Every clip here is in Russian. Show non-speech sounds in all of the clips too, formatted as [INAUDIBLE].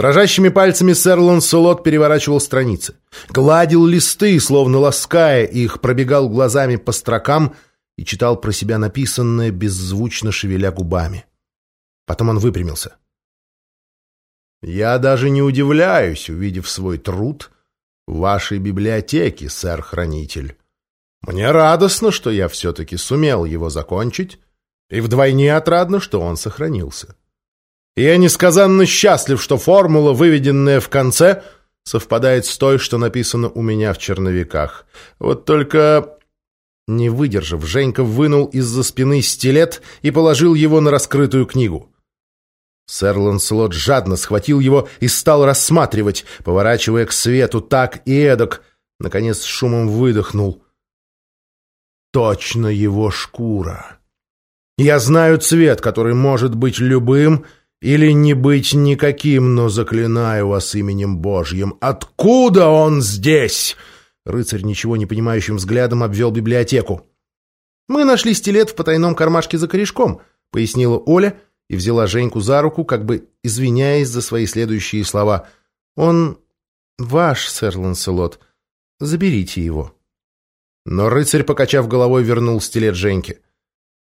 Дрожащими пальцами сэр Ланселот переворачивал страницы, гладил листы, словно лаская их, пробегал глазами по строкам и читал про себя написанное, беззвучно шевеля губами. Потом он выпрямился. «Я даже не удивляюсь, увидев свой труд в вашей библиотеке, сэр-хранитель. Мне радостно, что я все-таки сумел его закончить, и вдвойне отрадно, что он сохранился. И я несказанно счастлив, что формула, выведенная в конце, совпадает с той, что написано у меня в черновиках. Вот только...» Не выдержав, Женька вынул из-за спины стилет и положил его на раскрытую книгу. Сэр Ланселот жадно схватил его и стал рассматривать, поворачивая к свету так и эдак. Наконец шумом выдохнул. Точно его шкура. Я знаю цвет, который может быть любым или не быть никаким, но заклинаю вас именем Божьим. Откуда он здесь? Рыцарь ничего не понимающим взглядом обвел библиотеку. «Мы нашли стилет в потайном кармашке за корешком», — пояснила Оля, — и взяла Женьку за руку, как бы извиняясь за свои следующие слова. «Он ваш, сэр Ланселот. Заберите его». Но рыцарь, покачав головой, вернул стилет Женьке.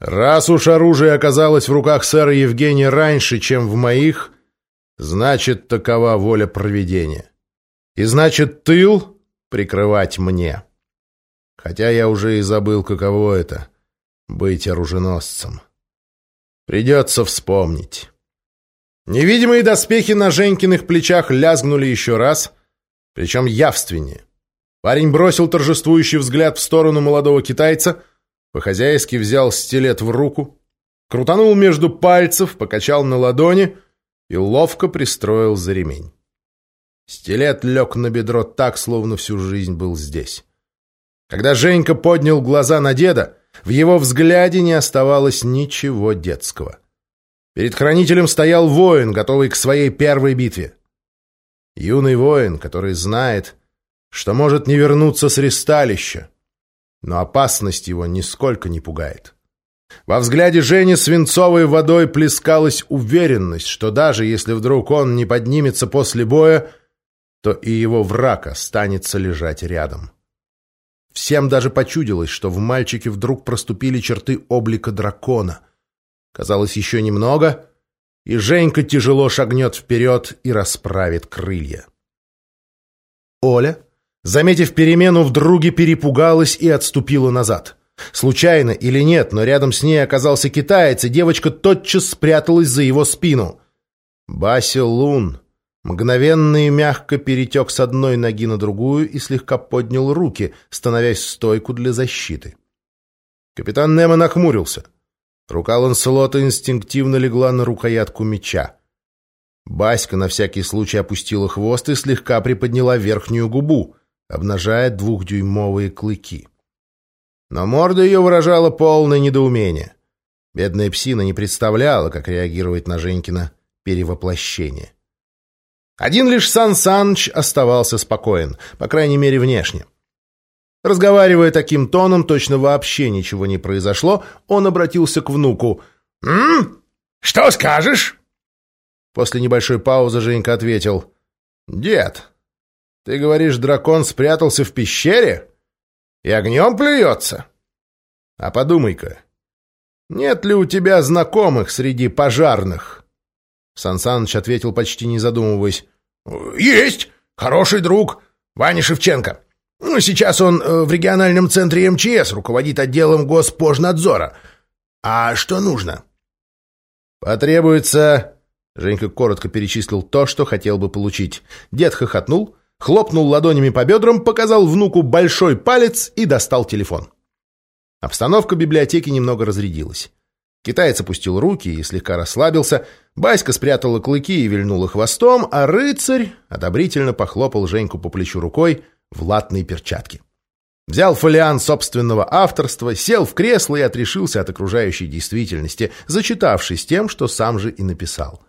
«Раз уж оружие оказалось в руках сэра Евгения раньше, чем в моих, значит, такова воля проведения. И значит, тыл прикрывать мне. Хотя я уже и забыл, каково это — быть оруженосцем». Придется вспомнить. Невидимые доспехи на Женькиных плечах лязгнули еще раз, причем явственнее. Парень бросил торжествующий взгляд в сторону молодого китайца, по-хозяйски взял стилет в руку, крутанул между пальцев, покачал на ладони и ловко пристроил за ремень. Стилет лег на бедро так, словно всю жизнь был здесь. Когда Женька поднял глаза на деда, в его взгляде не оставалось ничего детского. Перед хранителем стоял воин, готовый к своей первой битве. Юный воин, который знает, что может не вернуться с ресталища, но опасность его нисколько не пугает. Во взгляде Жени свинцовой водой плескалась уверенность, что даже если вдруг он не поднимется после боя, то и его враг останется лежать рядом. Всем даже почудилось, что в мальчике вдруг проступили черты облика дракона. Казалось, еще немного, и Женька тяжело шагнет вперед и расправит крылья. Оля, заметив перемену в друге, перепугалась и отступила назад. Случайно или нет, но рядом с ней оказался китаец, и девочка тотчас спряталась за его спину. Бася Лун Мгновенно и мягко перетек с одной ноги на другую и слегка поднял руки, становясь в стойку для защиты. Капитан Немо нахмурился. Рука Ланселота инстинктивно легла на рукоятку меча. Баська на всякий случай опустила хвост и слегка приподняла верхнюю губу, обнажая двухдюймовые клыки. Но морда ее выражала полное недоумение. Бедная псина не представляла, как реагировать на Женькина перевоплощение. Один лишь Сан Саныч оставался спокоен, по крайней мере, внешне. Разговаривая таким тоном, точно вообще ничего не произошло, он обратился к внуку. «М? Что скажешь?» После небольшой паузы Женька ответил. «Дед, ты говоришь, дракон спрятался в пещере? И огнем плюется? А подумай-ка, нет ли у тебя знакомых среди пожарных?» Сан Саныч ответил, почти не задумываясь. «Есть! Хороший друг! Ваня Шевченко. Ну, сейчас он э, в региональном центре МЧС, руководит отделом Госпожнадзора. А что нужно?» «Потребуется...» Женька коротко перечислил то, что хотел бы получить. Дед хохотнул, хлопнул ладонями по бедрам, показал внуку большой палец и достал телефон. Обстановка библиотеки немного разрядилась. Китаец опустил руки и слегка расслабился, Баська спрятала клыки и вильнула хвостом, а рыцарь одобрительно похлопал Женьку по плечу рукой в латной перчатке. Взял фолиант собственного авторства, сел в кресло и отрешился от окружающей действительности, зачитавшись тем, что сам же и написал.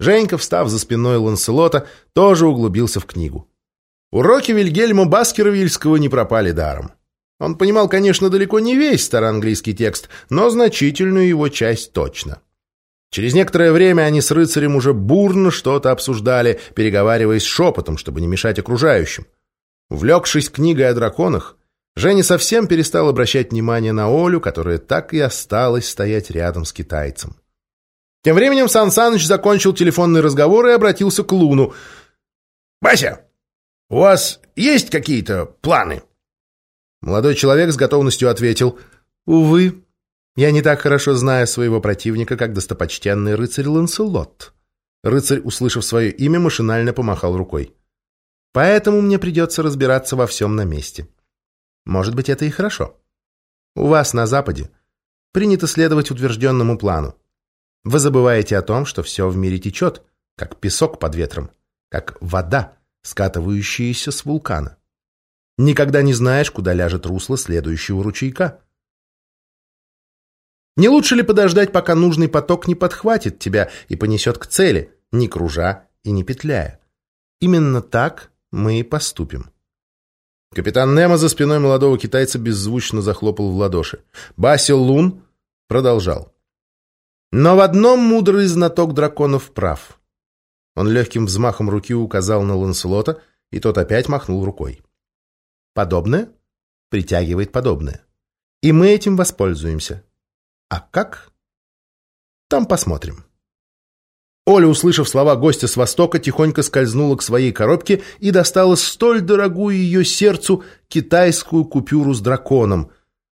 Женька, встав за спиной Ланселота, тоже углубился в книгу. Уроки Вильгельма Баскервильского не пропали даром. Он понимал, конечно, далеко не весь староанглийский текст, но значительную его часть точно. Через некоторое время они с рыцарем уже бурно что-то обсуждали, переговариваясь шепотом, чтобы не мешать окружающим. Увлекшись книгой о драконах, Женя совсем перестал обращать внимание на Олю, которая так и осталась стоять рядом с китайцем. Тем временем Сан Саныч закончил телефонный разговор и обратился к Луну. «Бася, у вас есть какие-то планы?» Молодой человек с готовностью ответил. «Увы, я не так хорошо знаю своего противника, как достопочтенный рыцарь Ланселот». Рыцарь, услышав свое имя, машинально помахал рукой. «Поэтому мне придется разбираться во всем на месте». Может быть, это и хорошо. У вас на Западе принято следовать утвержденному плану. Вы забываете о том, что все в мире течет, как песок под ветром, как вода, скатывающаяся с вулкана. Никогда не знаешь, куда ляжет русло следующего ручейка. Не лучше ли подождать, пока нужный поток не подхватит тебя и понесет к цели, не кружа и не петляя? Именно так мы и поступим. Капитан Немо за спиной молодого китайца беззвучно захлопал в ладоши. Басил Лун продолжал. Но в одном мудрый знаток драконов прав. Он легким взмахом руки указал на Ланселота, и тот опять махнул рукой. Подобное притягивает подобное. И мы этим воспользуемся. А как? Там посмотрим. Оля, услышав слова гостя с Востока, тихонько скользнула к своей коробке и достала столь дорогую ее сердцу китайскую купюру с драконом.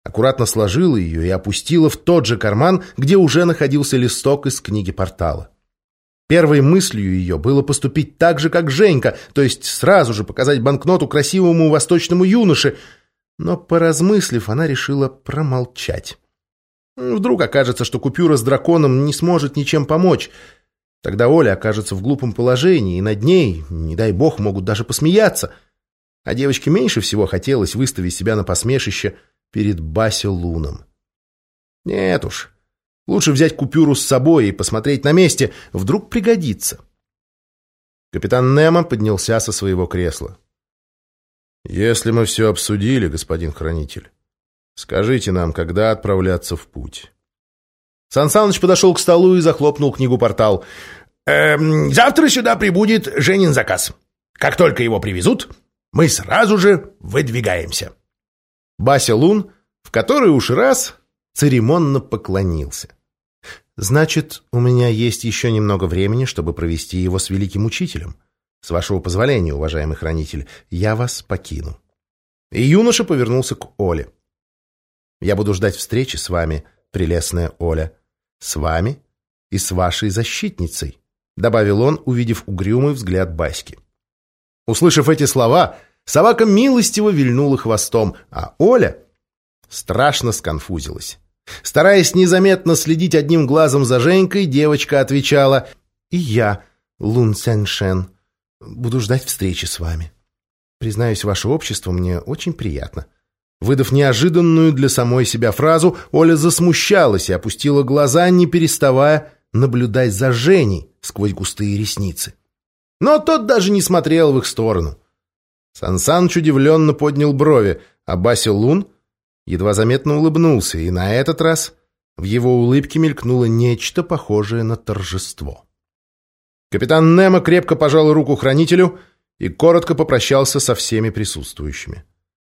Аккуратно сложила ее и опустила в тот же карман, где уже находился листок из книги портала. Первой мыслью ее было поступить так же, как Женька, то есть сразу же показать банкноту красивому восточному юноше, но, поразмыслив, она решила промолчать. Вдруг окажется, что купюра с драконом не сможет ничем помочь — Тогда Оля окажется в глупом положении, и над ней, не дай бог, могут даже посмеяться. А девочке меньше всего хотелось выставить себя на посмешище перед Баси Луном. Нет уж, лучше взять купюру с собой и посмотреть на месте, вдруг пригодится. Капитан Немо поднялся со своего кресла. «Если мы все обсудили, господин хранитель, скажите нам, когда отправляться в путь». Сан Саныч подошел к столу и захлопнул книгу-портал. «Эм, «Завтра сюда прибудет Женин заказ. Как только его привезут, мы сразу же выдвигаемся». Бася Лун, в который уж раз, церемонно поклонился. «Значит, у меня есть еще немного времени, чтобы провести его с великим учителем. С вашего позволения, уважаемый хранитель, я вас покину». И юноша повернулся к Оле. «Я буду ждать встречи с вами, прелестная Оля, с вами и с вашей защитницей», добавил он, увидев угрюмый взгляд Баськи. Услышав эти слова, собака милостиво вильнула хвостом, а Оля страшно сконфузилась. Стараясь незаметно следить одним глазом за Женькой, девочка отвечала «И я, Лун Сяньшен, буду ждать встречи с вами. Признаюсь, ваше общество мне очень приятно. Выдав неожиданную для самой себя фразу, Оля засмущалась и опустила глаза, не переставая наблюдать за Женей сквозь густые ресницы. Но тот даже не смотрел в их сторону. Сансаныч удивленно поднял брови, а Бася Лун едва заметно улыбнулся, и на этот раз в его улыбке мелькнуло нечто похожее на торжество. Капитан Немо крепко пожал руку хранителю и коротко попрощался со всеми присутствующими.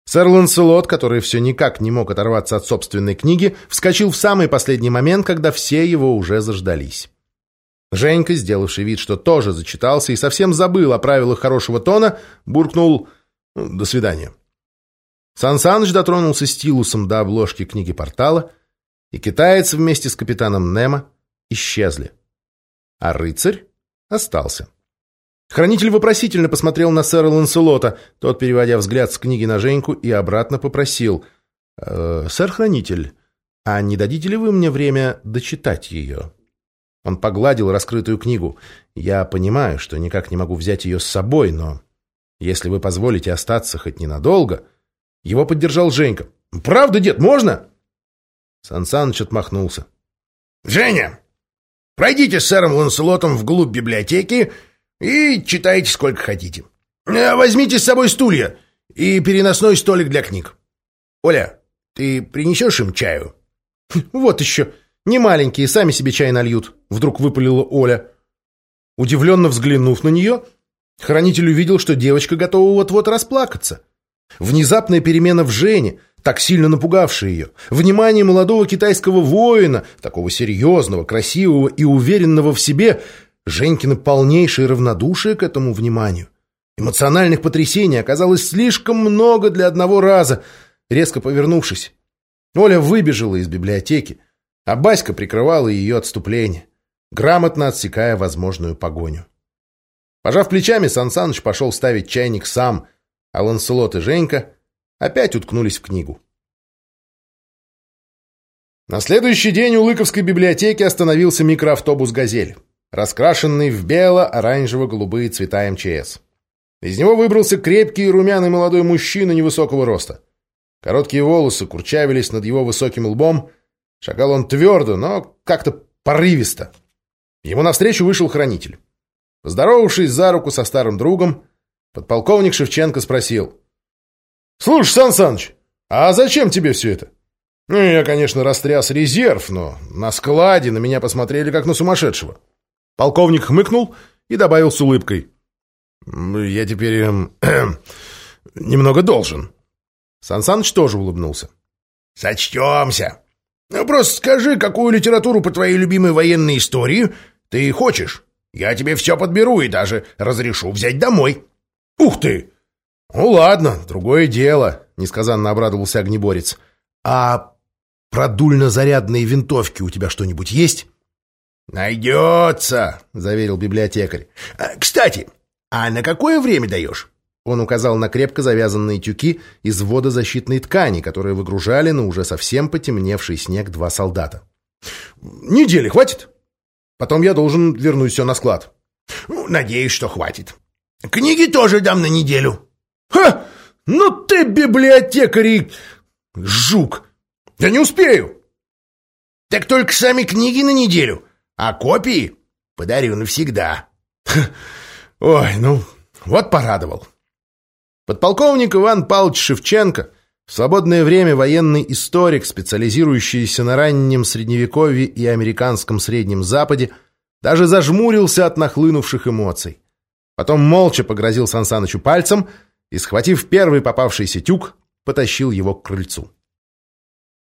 Сэр Ланселот, который все никак не мог оторваться от собственной книги, вскочил в самый последний момент, когда все его уже заждались. Женька, сделавший вид, что тоже зачитался и совсем забыл о правилах хорошего тона, буркнул «Ну, «До свидания». Сан Саныч дотронулся стилусом до обложки книги портала, и китаец вместе с капитаном Немо исчезли. А рыцарь остался. Хранитель вопросительно посмотрел на сэра Ланселота. Тот, переводя взгляд с книги на Женьку, и обратно попросил. «Э, «Сэр Хранитель, а не дадите ли вы мне время дочитать ее?» Он погладил раскрытую книгу. «Я понимаю, что никак не могу взять ее с собой, но если вы позволите остаться хоть ненадолго...» Его поддержал Женька. «Правда, дед, можно?» Сан Саныч отмахнулся. «Женя, пройдите с сэром Ланселотом вглубь библиотеки и читайте сколько хотите. Э, возьмите с собой стулья и переносной столик для книг. Оля, ты принесешь им чаю?» «Вот еще! Не маленькие, сами себе чай нальют», — вдруг выпалила Оля. Удивленно взглянув на нее, хранитель увидел, что девочка готова вот-вот расплакаться. Внезапная перемена в Жене, так сильно напугавшая ее, внимание молодого китайского воина, такого серьезного, красивого и уверенного в себе, Женькино полнейшее равнодушие к этому вниманию. Эмоциональных потрясений оказалось слишком много для одного раза. Резко повернувшись, Оля выбежала из библиотеки, а Баська прикрывала ее отступление, грамотно отсекая возможную погоню. Пожав плечами, Сан Саныч пошел ставить чайник сам, а Ланселот и Женька опять уткнулись в книгу. На следующий день у Лыковской библиотеки остановился микроавтобус «Газель», раскрашенный в бело-оранжево-голубые цвета МЧС. Из него выбрался крепкий и румяный молодой мужчина невысокого роста. Короткие волосы курчавились над его высоким лбом. Шагал он твердо, но как-то порывисто. Ему навстречу вышел хранитель. Поздоровавшись за руку со старым другом, подполковник Шевченко спросил. «Слушай, Сан Саныч, а зачем тебе все это?» «Ну, я, конечно, растряс резерв, но на складе на меня посмотрели как на сумасшедшего». Полковник хмыкнул и добавил с улыбкой. «Я теперь эм, [CLEARS THROAT] немного должен». Сан Саныч тоже улыбнулся. «Сочтемся. Ну, просто скажи, какую литературу по твоей любимой военной истории ты хочешь. Я тебе все подберу и даже разрешу взять домой». «Ух ты! Ну ладно, другое дело», — несказанно обрадовался огнеборец. «А про дульно-зарядные винтовки у тебя что-нибудь есть?» «Найдется», — заверил библиотекарь. «А, «Кстати, а на какое время даешь?» Он указал на крепко завязанные тюки из водозащитной ткани, которые выгружали на уже совсем потемневший снег два солдата. «Недели хватит? Потом я должен вернуть все на склад». Ну, «Надеюсь, что хватит. Книги тоже дам на неделю». «Ха! Ну ты библиотекарь жук! Я не успею!» «Так только сами книги на неделю, а копии подарю навсегда». «Ой, ну, вот порадовал». Подполковник Иван Павлович Шевченко, в свободное время военный историк, специализирующийся на раннем Средневековье и американском Среднем Западе, даже зажмурился от нахлынувших эмоций. Потом молча погрозил Сансанычу пальцем и, схватив первый попавшийся тюк, потащил его к крыльцу.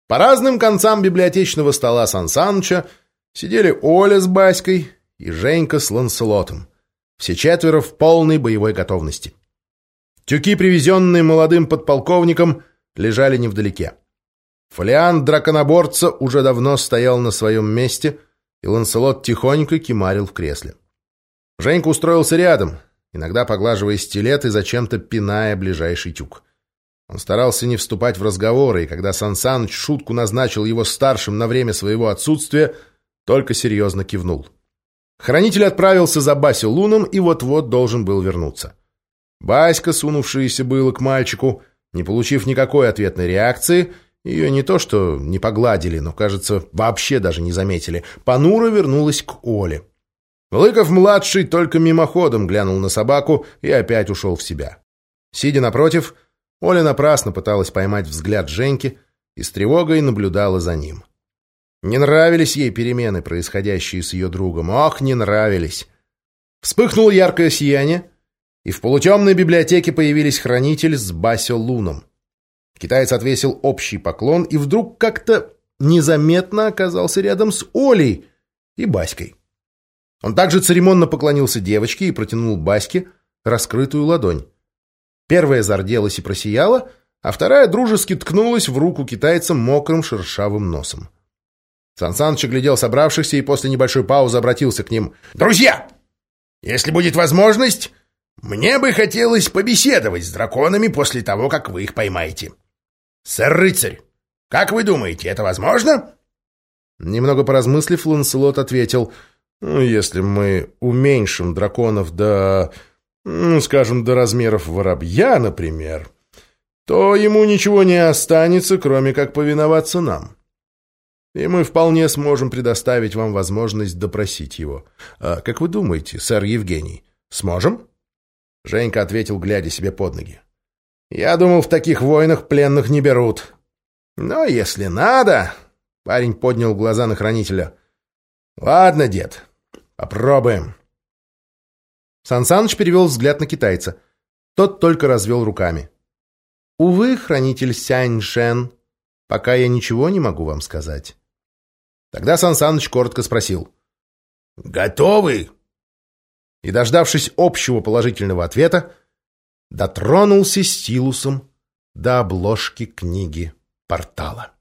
По разным концам библиотечного стола Сансаныча сидели Оля с Баськой и Женька с Ланселотом. Все четверо в полной боевой готовности. Тюки, привезенные молодым подполковником, лежали невдалеке. Фолиант драконоборца уже давно стоял на своем месте, и Ланселот тихонько кимарил в кресле. Женька устроился рядом, иногда поглаживая стилет и зачем-то пиная ближайший тюк. Он старался не вступать в разговоры, и когда Сан Саныч шутку назначил его старшим на время своего отсутствия, только серьезно кивнул. Хранитель отправился за Басю Луном и вот-вот должен был вернуться. Баська, сунувшаяся было к мальчику, не получив никакой ответной реакции, ее не то что не погладили, но, кажется, вообще даже не заметили, понуро вернулась к Оле. Лыков-младший только мимоходом глянул на собаку и опять ушел в себя. Сидя напротив, Оля напрасно пыталась поймать взгляд Женьки и с тревогой наблюдала за ним. Не нравились ей перемены, происходящие с ее другом. Ох, не нравились! Вспыхнуло яркое сияние, и в полутемной библиотеке появились хранитель с Басё Луном. Китаец отвесил общий поклон и вдруг как-то незаметно оказался рядом с Олей и Баськой. Он также церемонно поклонился девочке и протянул Баське раскрытую ладонь. Первая зарделась и просияла, а вторая дружески ткнулась в руку китайца мокрым шершавым носом. Сан Саныч глядел собравшихся и после небольшой паузы обратился к ним. «Друзья, если будет возможность, мне бы хотелось побеседовать с драконами после того, как вы их поймаете. Сэр-рыцарь, как вы думаете, это возможно?» Немного поразмыслив, Ланселот ответил, «Ну, если мы уменьшим драконов до, ну, скажем, до размеров воробья, например, то ему ничего не останется, кроме как повиноваться нам. И мы вполне сможем предоставить вам возможность допросить его. А как вы думаете, сэр Евгений, сможем?» Женька ответил, глядя себе под ноги. «Я думал, в таких войнах пленных не берут. Но если надо, Парень поднял глаза на хранителя. «Ладно, дед, попробуем». Сансаныч перевел взгляд на китайца. Тот только развел руками. «Увы, хранитель Сянь-Шен, пока я ничего не могу вам сказать». Тогда Сансаныч коротко спросил. «Готовы?» И, дождавшись общего положительного ответа, дотронулся стилусом до обложки книги портала.